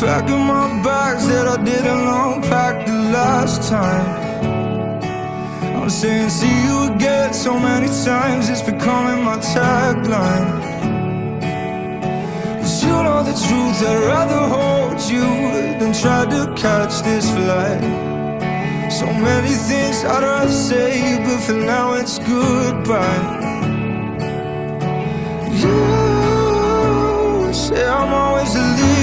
Packing my bags that I didn't unpack the last time. I'm saying see you again so many times. It's becoming my tagline. Cause you know the truth, I'd rather hold you Than try to catch this flight. So many things I'd rather say But for now it's goodbye. You say I'm always a leader.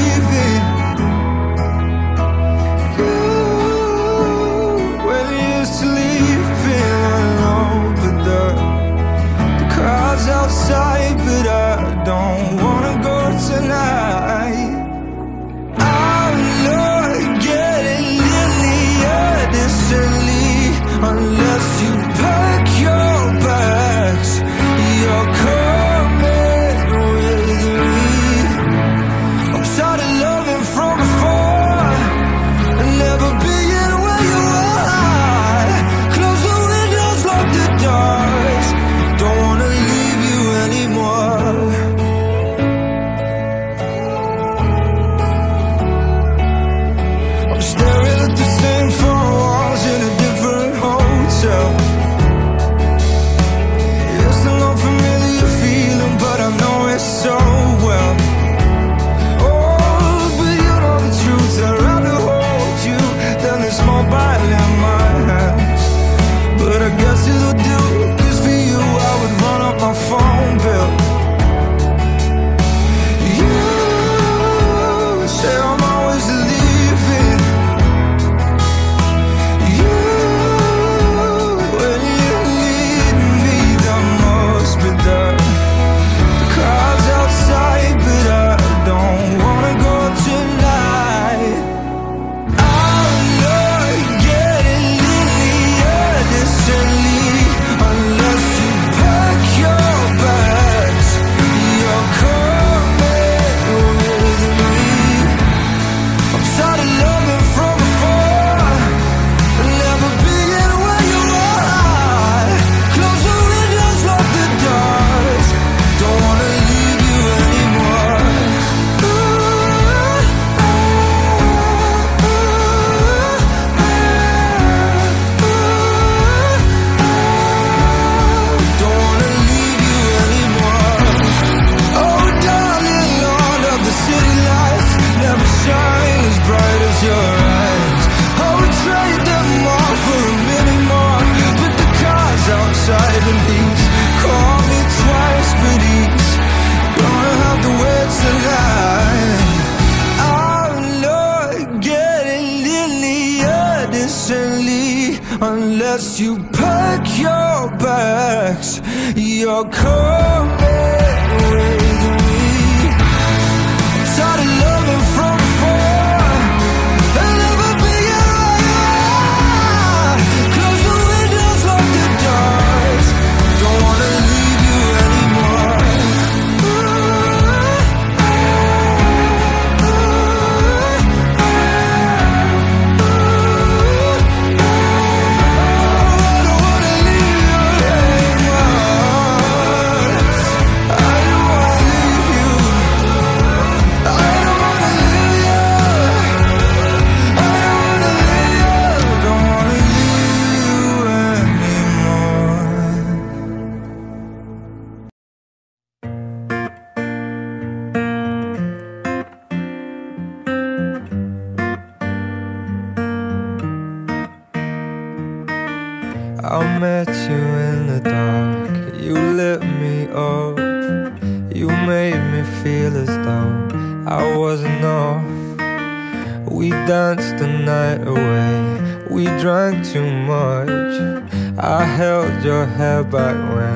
but I don't As you pack your bags, you're coming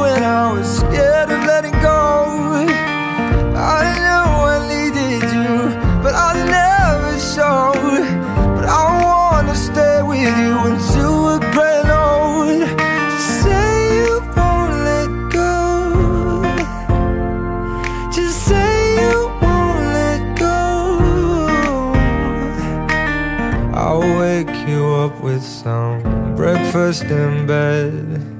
when I was scared of letting go. I know I needed you, but I never showed. But I wanna stay with you until we're grand old. Just say you won't let go. Just say you won't let go. I'll wake you up with some breakfast in bed.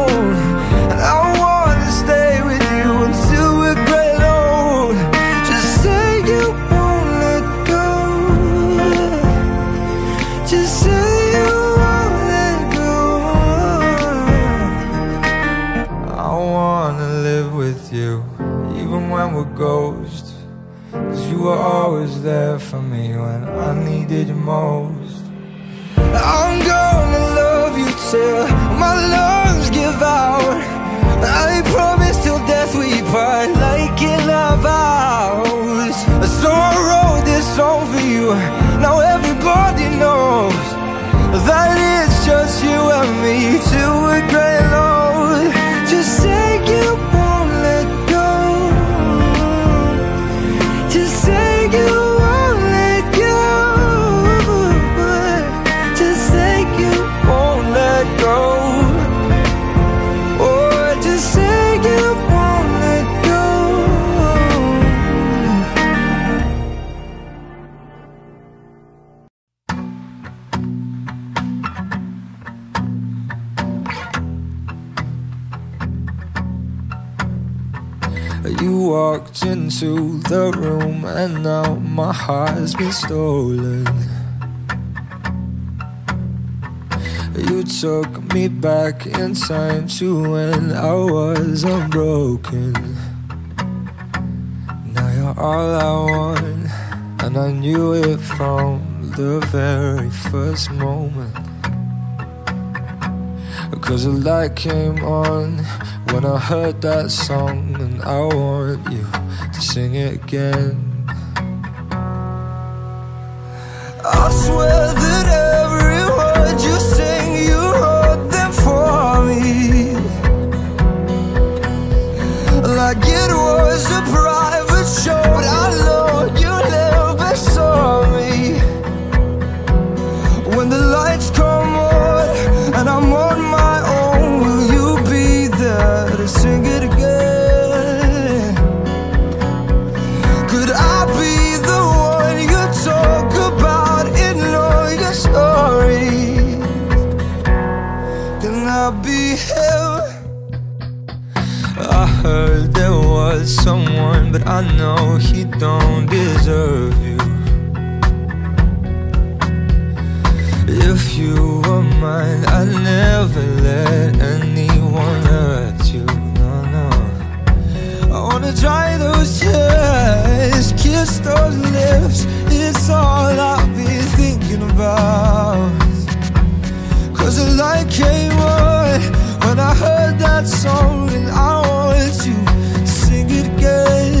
Needed you most into the room and now my heart's been stolen. You took me back in time to when I was unbroken. Now you're all I want, and I knew it from the very first moment. Cause the light came on when I heard that song, and I want you to sing it again. I swear but I know he don't deserve you. If you were mine, I'd never let anyone hurt you. No, no. I wanna dry those tears, kiss those lips. It's all I've been thinking about. Cause the light came on when I heard that song, and I want you to sing it again.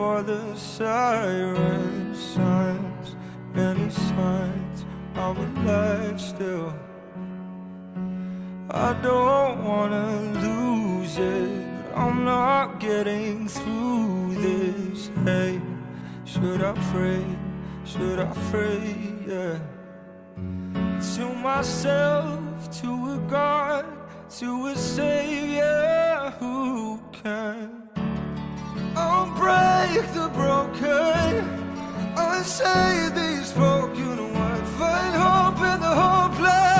for the siren signs, many signs I'm alive still. I don't wanna lose it, but I'm not getting through this. Hey, should I pray? Should I pray? Yeah. To myself, to a God, to a Savior who can. Don't break the broken. Unsay these broken. words. Find hope in the hopeless.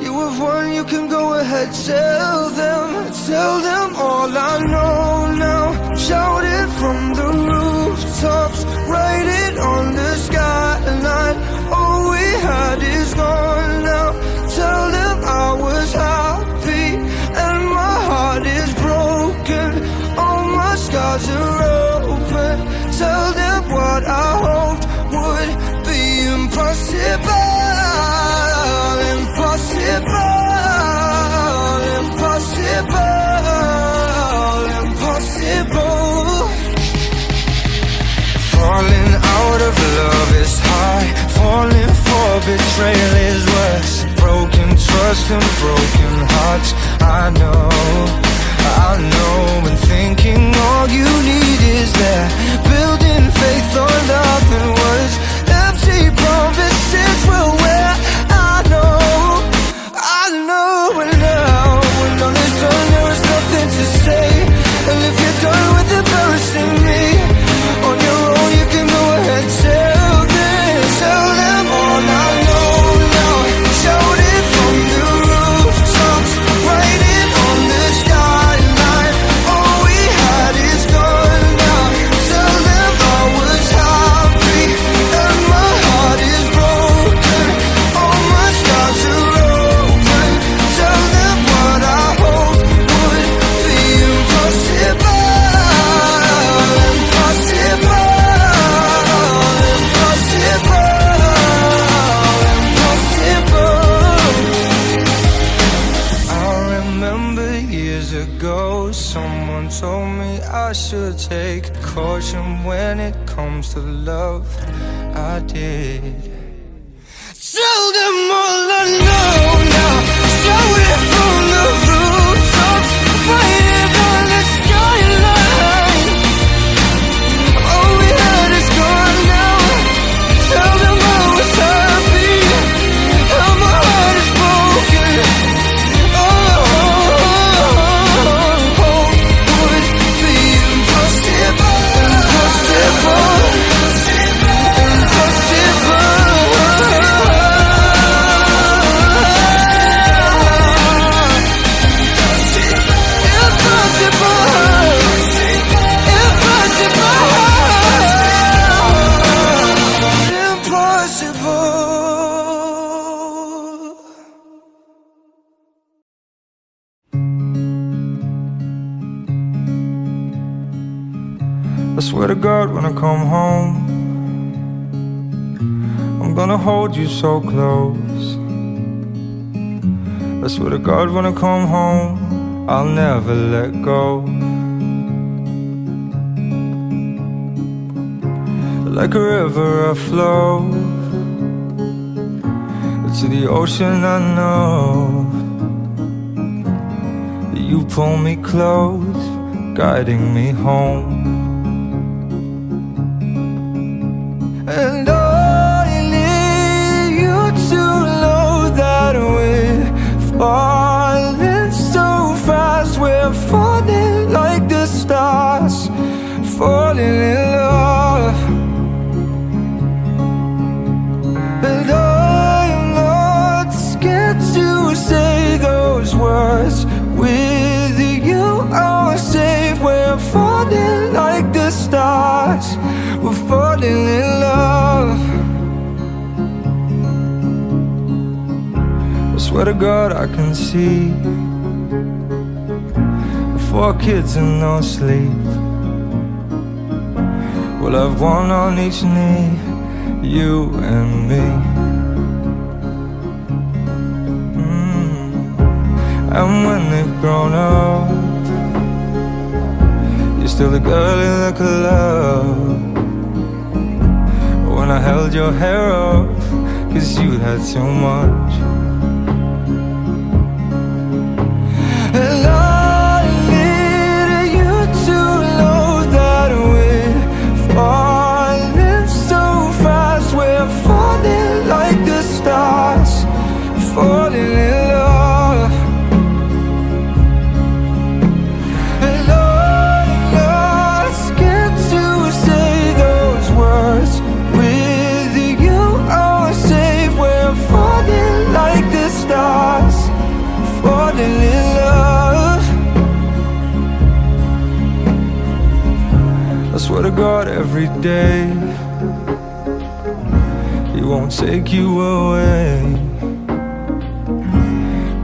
You have won, you can go ahead, tell them, tell them all I know now. Shout it from the rooftops, write it on the skyline. All we had is gone now. Tell them I was happy and my heart is broken. All my scars are open. Tell them what I hoped would be impossible. Impossible. Impossible. Impossible. Falling out of love is high. Falling for betrayal is worse. Broken trust and broken hearts. I know, I know. And thinking all you need is that. Building faith on nothing comes to love. I did. God, when I come home, I'm gonna hold you so close. I swear to God, when I come home, I'll never let go. Like a river, I flow to the ocean. I know you pull me close, guiding me home. And I need you to know that we're falling so fast. We're falling like the stars, falling in love. Swear to God, I can see four kids and no sleep. We'll have one on each knee, you and me. Mm. And when they've grown up, you're still the girl in the club. When I held your hair up, cause you had too much. swear to God every day. He won't take you away.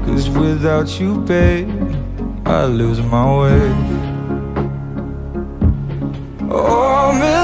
Cause without you, babe I lose my way. Oh, man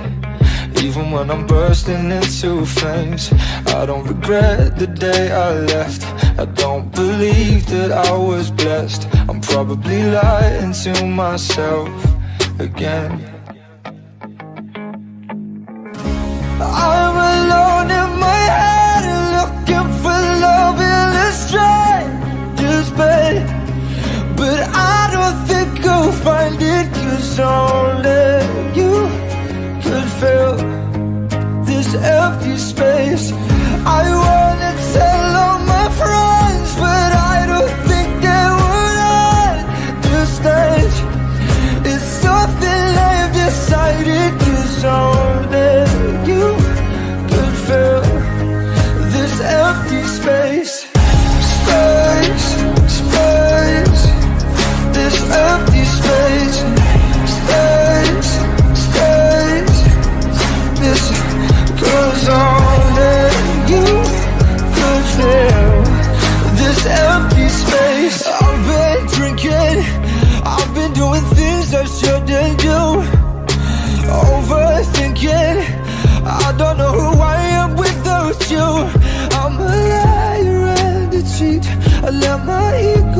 even when I'm bursting into flames. I don't regret the day I left. I don't believe that I was blessed. I'm probably lying to myself again. I'm alone in my head Looking for love in a stranger's bed But I don't think I'll find it Cause only empty space Let